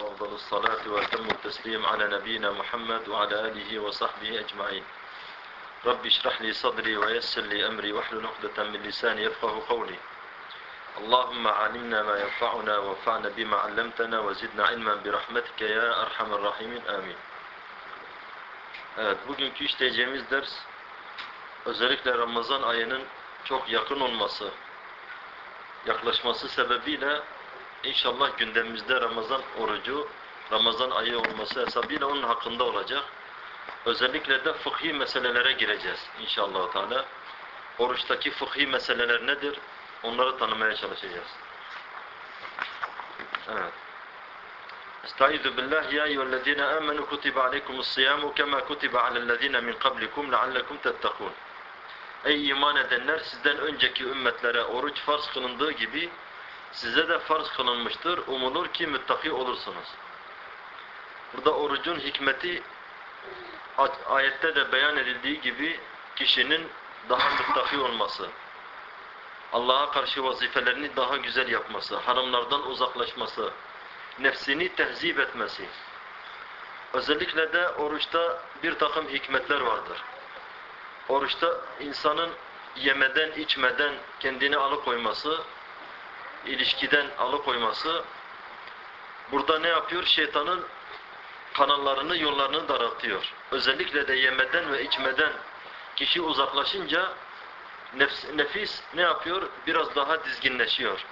وأفضل الصلاة وأتم التسليم على نبينا محمد وعلى آله وصحبه أجمعين. رب اشرح لي صدري ويسر لي أمري واحلل عقدة من لساني يفقه قولي. اللهم علمنا ما ينفعنا وانفعنا بما علمتنا وزدنا علما برحمتك يا أرحم الراحمين. آمين. Evet, bugünkü işleyeceğimiz ders özellikle Ramazan ayının çok yakın olması, yaklaşması sebebiyle inşallah gündemimizde Ramazan orucu, Ramazan ayı olması hesabıyla onun hakkında olacak. Özellikle de fıkhi meselelere gireceğiz inşallah Teala. Oruçtaki fıkhi meseleler nedir? Onları tanımaya çalışacağız. Evet. Estaizu billah ya eyyühellezine amenu kutibe aleykumus kema kutibe alellezine min kablikum leallekum tettekûn. Ey iman edenler sizden önceki ümmetlere oruç farz kılındığı gibi size de farz kılınmıştır. Umulur ki müttaki olursunuz. Burada orucun hikmeti ayette de beyan edildiği gibi kişinin daha müttaki olması, Allah'a karşı vazifelerini daha güzel yapması, haramlardan uzaklaşması, nefsini tehzip etmesi. Özellikle de oruçta bir takım hikmetler vardır. Oruçta insanın yemeden, içmeden kendini alıkoyması, ilişkiden alıkoyması, burada ne yapıyor? Şeytanın kanallarını, yollarını daraltıyor. Özellikle de yemeden ve içmeden kişi uzaklaşınca nefs, nefis ne yapıyor? Biraz daha dizginleşiyor.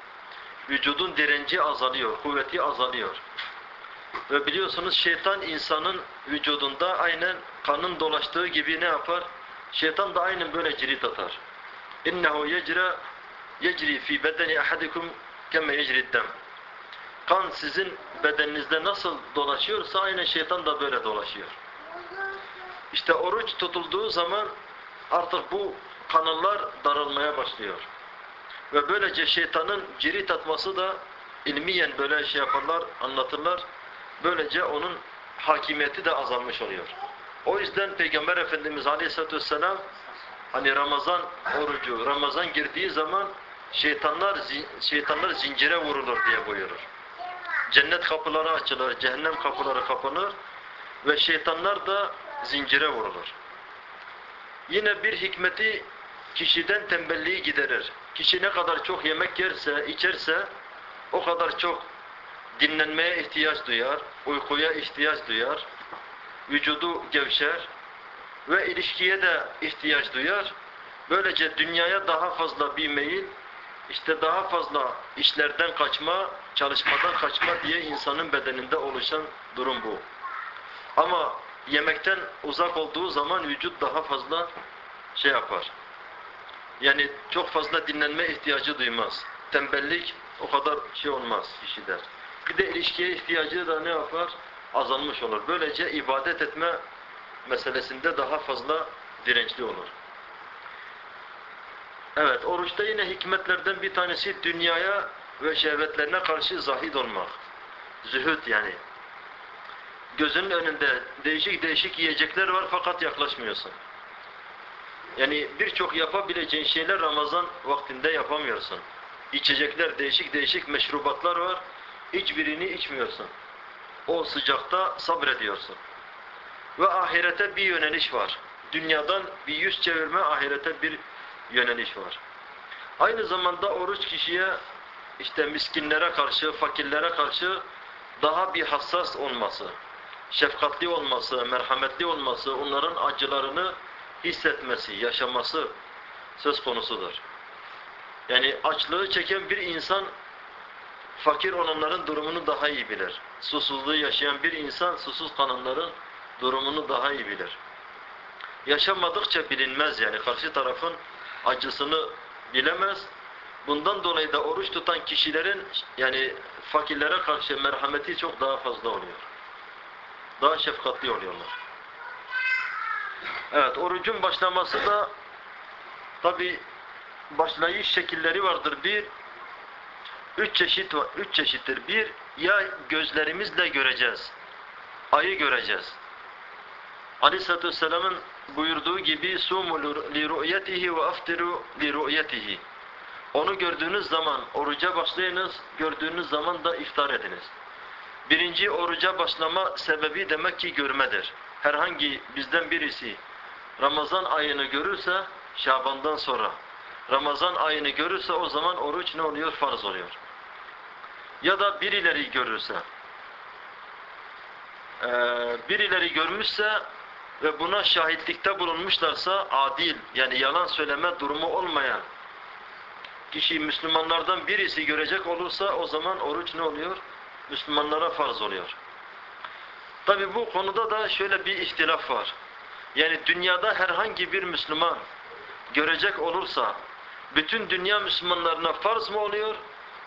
Vücudun direnci azalıyor, kuvveti azalıyor. Ve biliyorsunuz şeytan insanın vücudunda aynen kanın dolaştığı gibi ne yapar? Şeytan da aynen böyle cirit atar. İnnehu yecra yecri fi bedeni ahadikum kemme yecri'd-dem. Kan sizin bedeninizde nasıl dolaşıyorsa aynen şeytan da böyle dolaşıyor. İşte oruç tutulduğu zaman artık bu kanallar daralmaya başlıyor. Ve böylece şeytanın cirit atması da ilmiyen böyle şey yaparlar, anlatırlar. Böylece onun hakimiyeti de azalmış oluyor. O yüzden Peygamber Efendimiz Aleyhisselatü Vesselam hani Ramazan orucu, Ramazan girdiği zaman şeytanlar şeytanlar zincire vurulur diye buyurur. Cennet kapıları açılır, cehennem kapıları kapanır ve şeytanlar da zincire vurulur. Yine bir hikmeti kişiden tembelliği giderir. Kişi ne kadar çok yemek yerse, içerse o kadar çok dinlenmeye ihtiyaç duyar, uykuya ihtiyaç duyar, vücudu gevşer ve ilişkiye de ihtiyaç duyar. Böylece dünyaya daha fazla bir meyil, işte daha fazla işlerden kaçma, çalışmadan kaçma diye insanın bedeninde oluşan durum bu. Ama yemekten uzak olduğu zaman vücut daha fazla şey yapar. Yani çok fazla dinlenme ihtiyacı duymaz. Tembellik o kadar şey olmaz kişide. Bir de ilişkiye ihtiyacı da ne yapar? Azalmış olur. Böylece ibadet etme meselesinde daha fazla dirençli olur. Evet, oruçta yine hikmetlerden bir tanesi dünyaya ve şehvetlerine karşı zahid olmak. Zühd yani. Gözünün önünde değişik değişik yiyecekler var fakat yaklaşmıyorsun. Yani birçok yapabileceğin şeyler Ramazan vaktinde yapamıyorsun. İçecekler, değişik değişik meşrubatlar var. Hiçbirini içmiyorsun. O sıcakta sabrediyorsun. Ve ahirete bir yöneliş var. Dünyadan bir yüz çevirme, ahirete bir yöneliş var. Aynı zamanda oruç kişiye işte miskinlere karşı, fakirlere karşı daha bir hassas olması, şefkatli olması, merhametli olması, onların acılarını hissetmesi, yaşaması söz konusudur. Yani açlığı çeken bir insan fakir olanların durumunu daha iyi bilir. Susuzluğu yaşayan bir insan susuz kalanların durumunu daha iyi bilir. Yaşamadıkça bilinmez yani karşı tarafın acısını bilemez. Bundan dolayı da oruç tutan kişilerin yani fakirlere karşı merhameti çok daha fazla oluyor. Daha şefkatli oluyorlar. Evet, orucun başlaması da tabi başlayış şekilleri vardır. Bir, üç çeşit var, üç çeşittir. Bir, ya gözlerimizle göreceğiz, ayı göreceğiz. Aleyhisselatü Vesselam'ın buyurduğu gibi sumu li ru'yetihi ve aftiru li ru'yetihi. Onu gördüğünüz zaman oruca başlayınız, gördüğünüz zaman da iftar ediniz. Birinci oruca başlama sebebi demek ki görmedir. Herhangi bizden birisi Ramazan ayını görürse Şaban'dan sonra Ramazan ayını görürse o zaman oruç ne oluyor? Farz oluyor. Ya da birileri görürse birileri görmüşse ve buna şahitlikte bulunmuşlarsa adil yani yalan söyleme durumu olmayan kişi Müslümanlardan birisi görecek olursa o zaman oruç ne oluyor? Müslümanlara farz oluyor. Tabi bu konuda da şöyle bir ihtilaf var. Yani dünyada herhangi bir Müslüman görecek olursa bütün dünya Müslümanlarına farz mı oluyor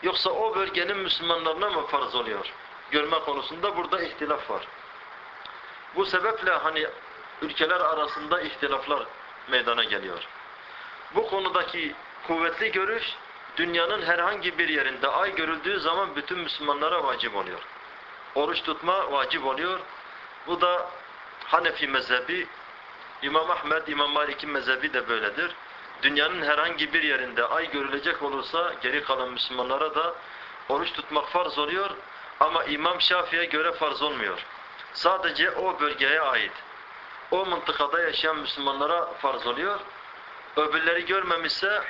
yoksa o bölgenin Müslümanlarına mı farz oluyor? Görme konusunda burada ihtilaf var. Bu sebeple hani ülkeler arasında ihtilaflar meydana geliyor. Bu konudaki kuvvetli görüş dünyanın herhangi bir yerinde ay görüldüğü zaman bütün Müslümanlara vacip oluyor. Oruç tutma vacip oluyor. Bu da Hanefi mezhebi, İmam Ahmed, İmam Malik'in mezhebi de böyledir. Dünyanın herhangi bir yerinde ay görülecek olursa geri kalan Müslümanlara da oruç tutmak farz oluyor ama İmam Şafii'ye göre farz olmuyor. Sadece o bölgeye ait. O mıntıkada yaşayan Müslümanlara farz oluyor. Öbürleri görmemişse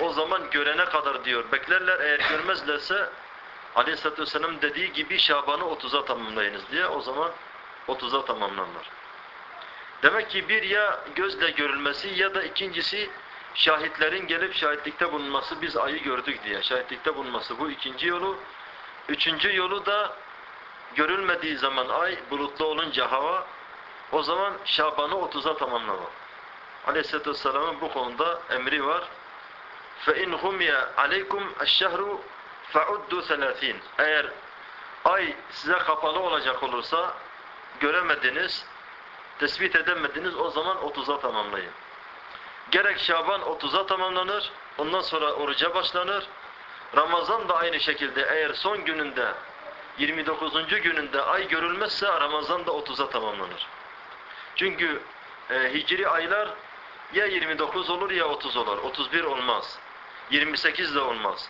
o zaman görene kadar diyor. Beklerler eğer görmezlerse Aleyhisselatü Vesselam dediği gibi Şaban'ı 30'a tamamlayınız diye o zaman 30'a tamamlanır. Demek ki bir ya gözle görülmesi ya da ikincisi şahitlerin gelip şahitlikte bulunması biz ayı gördük diye şahitlikte bulunması bu ikinci yolu. Üçüncü yolu da görülmediği zaman ay bulutlu olunca hava o zaman Şaban'ı 30'a tamamlama. Aleyhisselatü Vesselam'ın bu konuda emri var. فَاِنْ هُمْيَ عَلَيْكُمْ الشَّهْرُ فَعُدُّوا ثَلَاثِينَ Eğer ay size kapalı olacak olursa göremediniz, tespit edemediniz o zaman 30'a tamamlayın. Gerek Şaban 30'a tamamlanır, ondan sonra oruca başlanır. Ramazan da aynı şekilde eğer son gününde 29. gününde ay görülmezse Ramazan da 30'a tamamlanır. Çünkü e, hicri aylar ya 29 olur ya 30 olur. 31 olmaz. 28 de olmaz.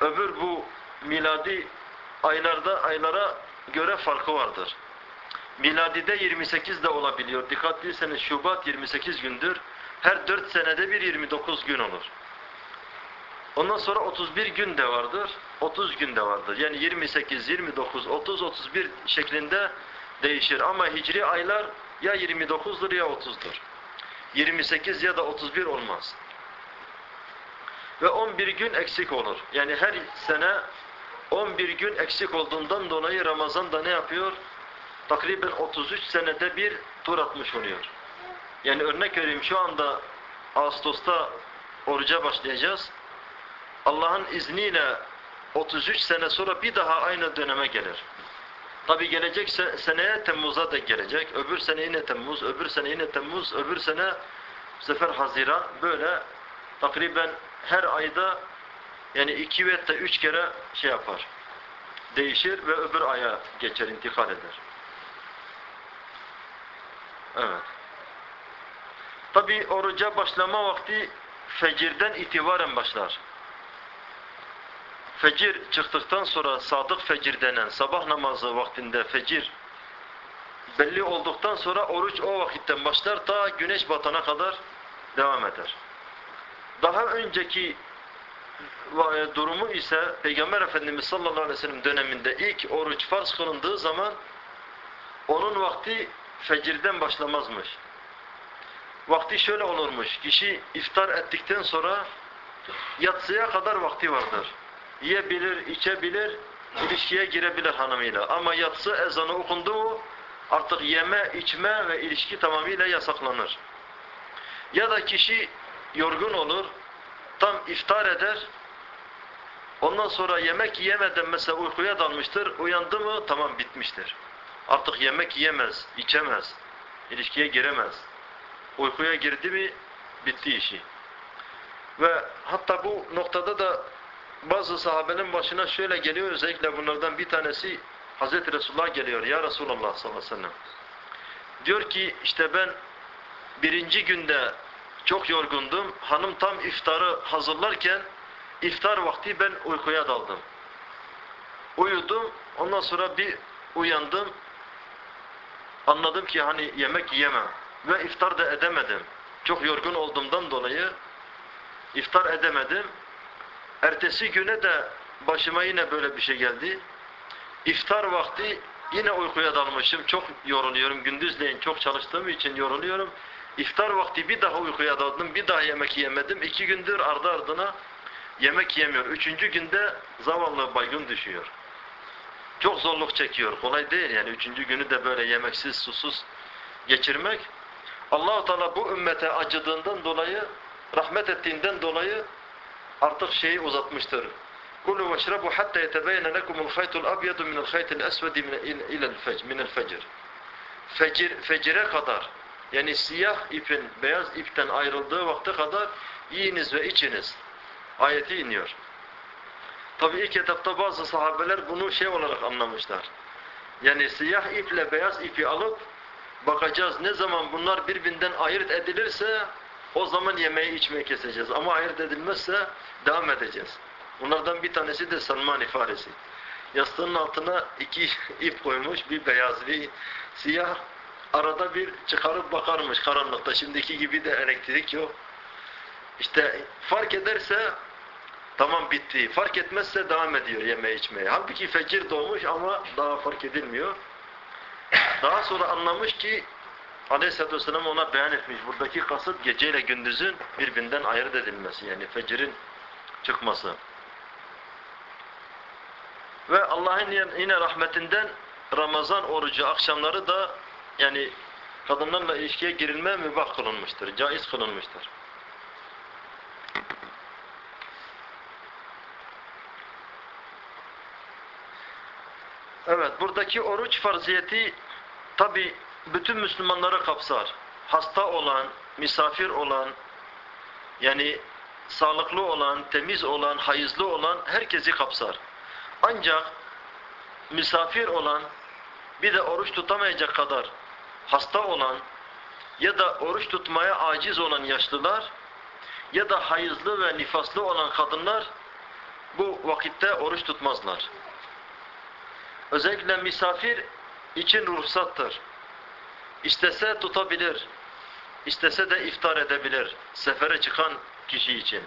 Öbür bu miladi aylarda aylara göre farkı vardır. Miladide 28 de olabiliyor. Dikkatliyseniz Şubat 28 gündür. Her 4 senede bir 29 gün olur. Ondan sonra 31 gün de vardır. 30 gün de vardır. Yani 28, 29, 30, 31 şeklinde değişir. Ama hicri aylar ya 29'dur ya 30'dur. 28 ya da 31 olmaz. Ve 11 gün eksik olur. Yani her sene 11 gün eksik olduğundan dolayı Ramazan da ne yapıyor? Takriben 33 senede bir tur atmış oluyor. Yani örnek vereyim şu anda Ağustos'ta oruca başlayacağız. Allah'ın izniyle 33 sene sonra bir daha aynı döneme gelir. Tabi gelecek seneye Temmuz'a da gelecek. Öbür sene yine Temmuz, öbür sene yine Temmuz, öbür sene bu sefer Haziran. Böyle takriben her ayda yani iki ve de üç kere şey yapar. Değişir ve öbür aya geçer, intikal eder. Evet. Tabi oruca başlama vakti fecirden itibaren başlar. Fecir çıktıktan sonra sadık fecir denen sabah namazı vaktinde fecir belli olduktan sonra oruç o vakitten başlar ta güneş batana kadar devam eder. Daha önceki e, durumu ise Peygamber Efendimiz sallallahu aleyhi ve sellem döneminde ilk oruç farz kılındığı zaman onun vakti fecirden başlamazmış. Vakti şöyle olurmuş. Kişi iftar ettikten sonra yatsıya kadar vakti vardır yiyebilir, içebilir, ilişkiye girebilir hanımıyla. Ama yatsı ezanı okundu mu artık yeme, içme ve ilişki tamamıyla yasaklanır. Ya da kişi yorgun olur, tam iftar eder, ondan sonra yemek yemeden mesela uykuya dalmıştır, uyandı mı tamam bitmiştir. Artık yemek yiyemez, içemez, ilişkiye giremez. Uykuya girdi mi bitti işi. Ve hatta bu noktada da bazı sahabenin başına şöyle geliyor özellikle bunlardan bir tanesi Hazreti Resulullah geliyor ya Resulullah sallallahu aleyhi ve sellem. Diyor ki işte ben birinci günde çok yorgundum. Hanım tam iftarı hazırlarken iftar vakti ben uykuya daldım. Uyudum. Ondan sonra bir uyandım. Anladım ki hani yemek yiyemem. Ve iftar da edemedim. Çok yorgun olduğumdan dolayı iftar edemedim. Ertesi güne de başıma yine böyle bir şey geldi. İftar vakti yine uykuya dalmışım. Çok yoruluyorum. Gündüzleyin çok çalıştığım için yoruluyorum. İftar vakti bir daha uykuya daldım. Bir daha yemek yemedim. İki gündür ardı ardına yemek yemiyor. Üçüncü günde zavallı baygın düşüyor. Çok zorluk çekiyor. Kolay değil yani. Üçüncü günü de böyle yemeksiz, susuz geçirmek. Allahu Teala bu ümmete acıdığından dolayı, rahmet ettiğinden dolayı artık şeyi uzatmıştır. Kulu veşrabu hatta yetebeyne lekumul khaytul abyadu minel khaytil esvedi minel fecr. Fecir, fecire kadar yani siyah ipin beyaz ipten ayrıldığı vakte kadar yiyiniz ve içiniz. Ayeti iniyor. Tabi ilk etapta bazı sahabeler bunu şey olarak anlamışlar. Yani siyah iple beyaz ipi alıp bakacağız ne zaman bunlar birbirinden ayırt edilirse o zaman yemeği içmeyi keseceğiz. Ama ayırt edilmezse devam edeceğiz. Bunlardan bir tanesi de Salman Farisi. Yastığının altına iki ip koymuş, bir beyaz, bir siyah. Arada bir çıkarıp bakarmış karanlıkta. Şimdiki gibi de elektrik yok. İşte fark ederse tamam bitti. Fark etmezse devam ediyor yeme içmeye. Halbuki fecir doğmuş ama daha fark edilmiyor. Daha sonra anlamış ki Aleyhisselatü Vesselam ona beyan etmiş. Buradaki kasıt geceyle gündüzün birbirinden ayırt edilmesi. Yani fecirin çıkması. Ve Allah'ın yine rahmetinden Ramazan orucu akşamları da yani kadınlarla ilişkiye girilme mübah kılınmıştır, caiz kılınmıştır. Evet, buradaki oruç farziyeti tabi bütün Müslümanları kapsar. Hasta olan, misafir olan, yani sağlıklı olan, temiz olan, hayızlı olan herkesi kapsar. Ancak misafir olan, bir de oruç tutamayacak kadar hasta olan ya da oruç tutmaya aciz olan yaşlılar ya da hayızlı ve nifaslı olan kadınlar bu vakitte oruç tutmazlar. Özellikle misafir için ruhsattır. İstese tutabilir. İstese de iftar edebilir. Sefere çıkan kişi için.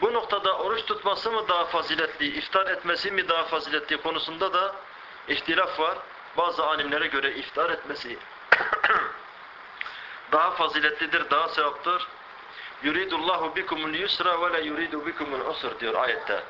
Bu noktada oruç tutması mı daha faziletli, iftar etmesi mi daha faziletli konusunda da ihtilaf var. Bazı alimlere göre iftar etmesi daha faziletlidir, daha sevaptır. Yuridullahu bikumul yusra ve la yuridu bikumul usr diyor ayette.